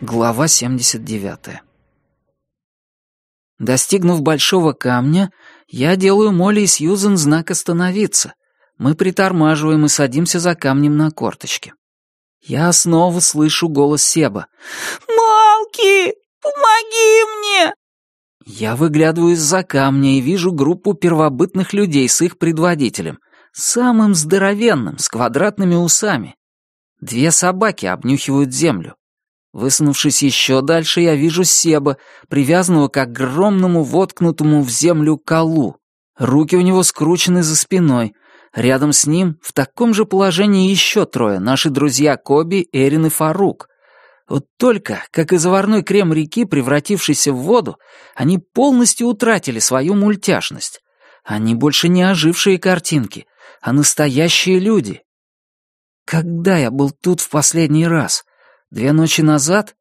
Глава 79. Достигнув большого камня, я делаю Молли и Сьюзен знак «Остановиться». Мы притормаживаем и садимся за камнем на корточки. Я снова слышу голос Себа. «Малки, помоги мне!» Я выглядываю из-за камня и вижу группу первобытных людей с их предводителем, самым здоровенным, с квадратными усами. Две собаки обнюхивают землю. Высунувшись еще дальше, я вижу Себа, привязанного к огромному воткнутому в землю колу. Руки у него скручены за спиной. Рядом с ним в таком же положении еще трое, наши друзья Коби, Эрин и Фарук. Вот только, как и заварной крем реки, превратившийся в воду, они полностью утратили свою мультяшность. Они больше не ожившие картинки, а настоящие люди. Когда я был тут в последний раз? Две ночи назад?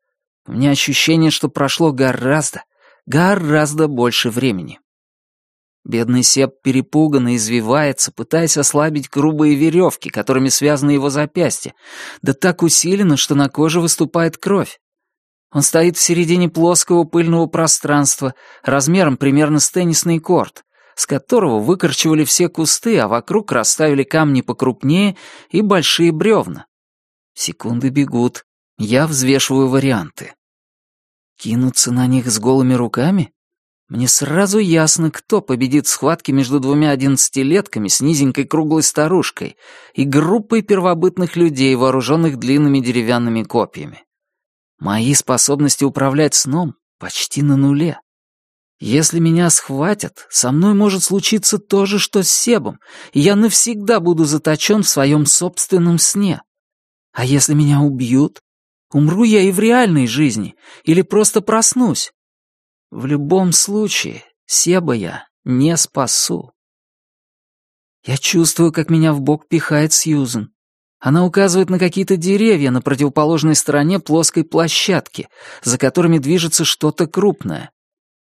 У меня ощущение, что прошло гораздо, гораздо больше времени. Бедный Сеп перепуганно извивается, пытаясь ослабить грубые веревки, которыми связаны его запястья, да так усиленно, что на коже выступает кровь. Он стоит в середине плоского пыльного пространства, размером примерно с теннисный корт, с которого выкорчевали все кусты, а вокруг расставили камни покрупнее и большие бревна. Секунды бегут, я взвешиваю варианты. Кинуться на них с голыми руками? Мне сразу ясно, кто победит в схватке между двумя одиннадцатилетками с низенькой круглой старушкой и группой первобытных людей, вооруженных длинными деревянными копьями. Мои способности управлять сном почти на нуле. Если меня схватят, со мной может случиться то же, что с Себом, и я навсегда буду заточен в своем собственном сне. А если меня убьют, Умру я и в реальной жизни, или просто проснусь. В любом случае, Себа я не спасу. Я чувствую, как меня в бок пихает Сьюзен. Она указывает на какие-то деревья на противоположной стороне плоской площадки, за которыми движется что-то крупное.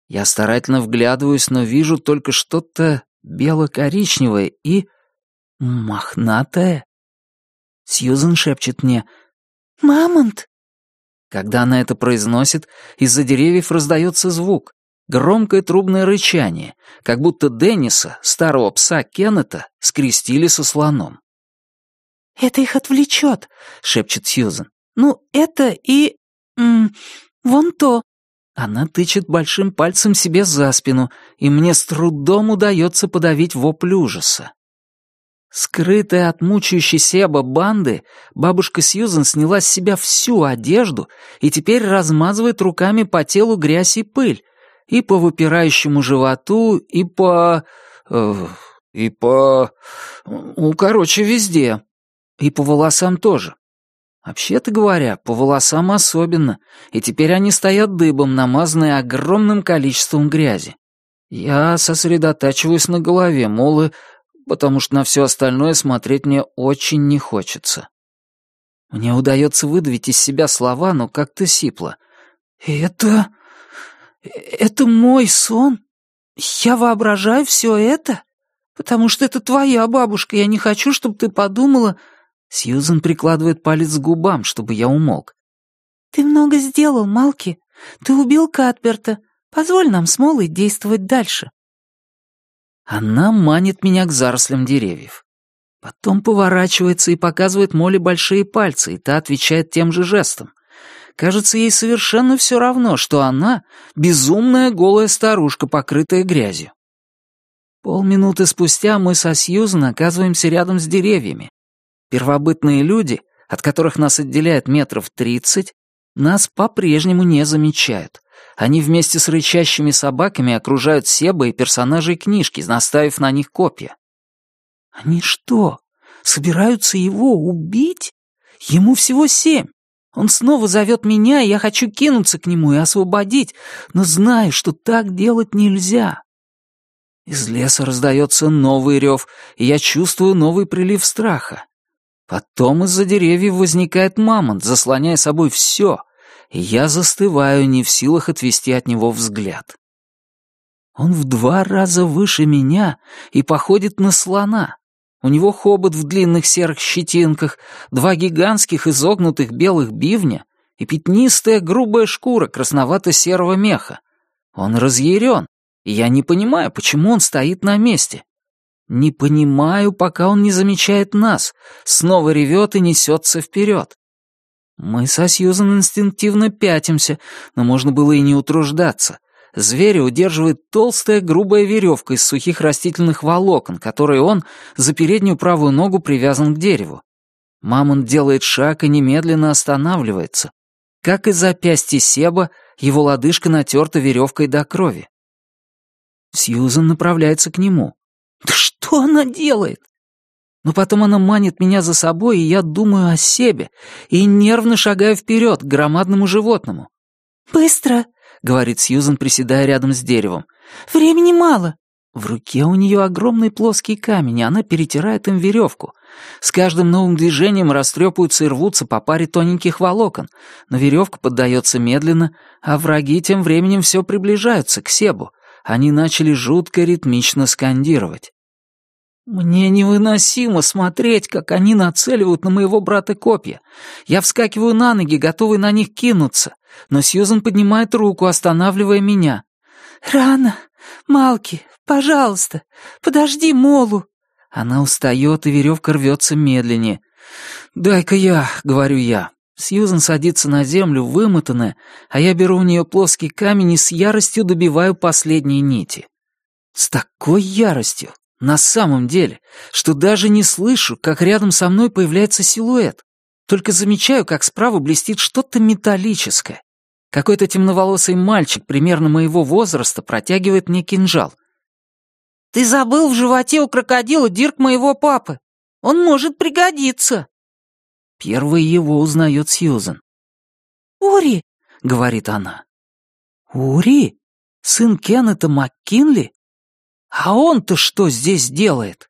Я старательно вглядываюсь, но вижу только что-то бело-коричневое и... мохнатое. Сьюзен шепчет мне «Мамонт!» Когда она это произносит, из-за деревьев раздается звук, громкое трубное рычание, как будто Денниса, старого пса Кеннета, скрестили со слоном. «Это их отвлечет», — шепчет Сьюзен. «Ну, это и... М -м, вон то». Она тычет большим пальцем себе за спину, и мне с трудом удается подавить вопль ужаса. Скрытая от мучающей Себа банды, бабушка Сьюзен сняла с себя всю одежду и теперь размазывает руками по телу грязь и пыль, и по выпирающему животу, и по... Э, и по... Ну, короче, везде. И по волосам тоже. Вообще-то говоря, по волосам особенно, и теперь они стоят дыбом, намазанные огромным количеством грязи. Я сосредотачиваюсь на голове, мол, потому что на все остальное смотреть мне очень не хочется. Мне удается выдавить из себя слова, но как-то сипло. «Это... это мой сон? Я воображаю все это? Потому что это твоя бабушка, я не хочу, чтобы ты подумала...» Сьюзен прикладывает палец к губам, чтобы я умолк. «Ты много сделал, Малки. Ты убил Катберта. Позволь нам с Молой действовать дальше». Она манит меня к зарослям деревьев. Потом поворачивается и показывает Молли большие пальцы, и та отвечает тем же жестом. Кажется, ей совершенно все равно, что она — безумная голая старушка, покрытая грязью. Полминуты спустя мы со Сьюзен оказываемся рядом с деревьями. Первобытные люди, от которых нас отделяет метров тридцать, нас по-прежнему не замечают. Они вместе с рычащими собаками окружают Себа и персонажей книжки, наставив на них копья. Они что, собираются его убить? Ему всего семь. Он снова зовет меня, и я хочу кинуться к нему и освободить, но знаю, что так делать нельзя. Из леса раздается новый рев, и я чувствую новый прилив страха. Потом из-за деревьев возникает мамонт, заслоняя собой все, я застываю, не в силах отвести от него взгляд. Он в два раза выше меня и походит на слона. У него хобот в длинных серых щетинках, два гигантских изогнутых белых бивня и пятнистая грубая шкура красновато-серого меха. Он разъярен, и я не понимаю, почему он стоит на месте. Не понимаю, пока он не замечает нас, снова ревет и несется вперед. Мы со Сьюзан инстинктивно пятимся, но можно было и не утруждаться. Зверя удерживает толстая грубая веревка из сухих растительных волокон, которой он за переднюю правую ногу привязан к дереву. Мамонт делает шаг и немедленно останавливается. Как и запястье Себа, его лодыжка натерта веревкой до крови. Сьюзан направляется к нему. «Да что она делает?» Но потом она манит меня за собой, и я думаю о себе, и нервно шагаю вперед к громадному животному. «Быстро!» — говорит Сьюзан, приседая рядом с деревом. «Времени мало!» В руке у нее огромный плоский камень, и она перетирает им веревку. С каждым новым движением растрепаются и рвутся по паре тоненьких волокон, но веревка поддается медленно, а враги тем временем все приближаются к Себу. Они начали жутко ритмично скандировать. Мне невыносимо смотреть, как они нацеливают на моего брата копья. Я вскакиваю на ноги, готовый на них кинуться, но Сьюзан поднимает руку, останавливая меня. «Рано. Малки, пожалуйста, подожди Молу». Она устает, и веревка рвется медленнее. «Дай-ка я», — говорю я. Сьюзан садится на землю, вымотанная, а я беру у нее плоский камень и с яростью добиваю последние нити. С такой яростью, на самом деле, что даже не слышу, как рядом со мной появляется силуэт. Только замечаю, как справа блестит что-то металлическое. Какой-то темноволосый мальчик примерно моего возраста протягивает мне кинжал. «Ты забыл в животе у крокодила дирк моего папы. Он может пригодиться». Первый его узнает Сьюзен. «Ури!» — говорит она. «Ури? Сын Кеннета МакКинли? А он-то что здесь делает?»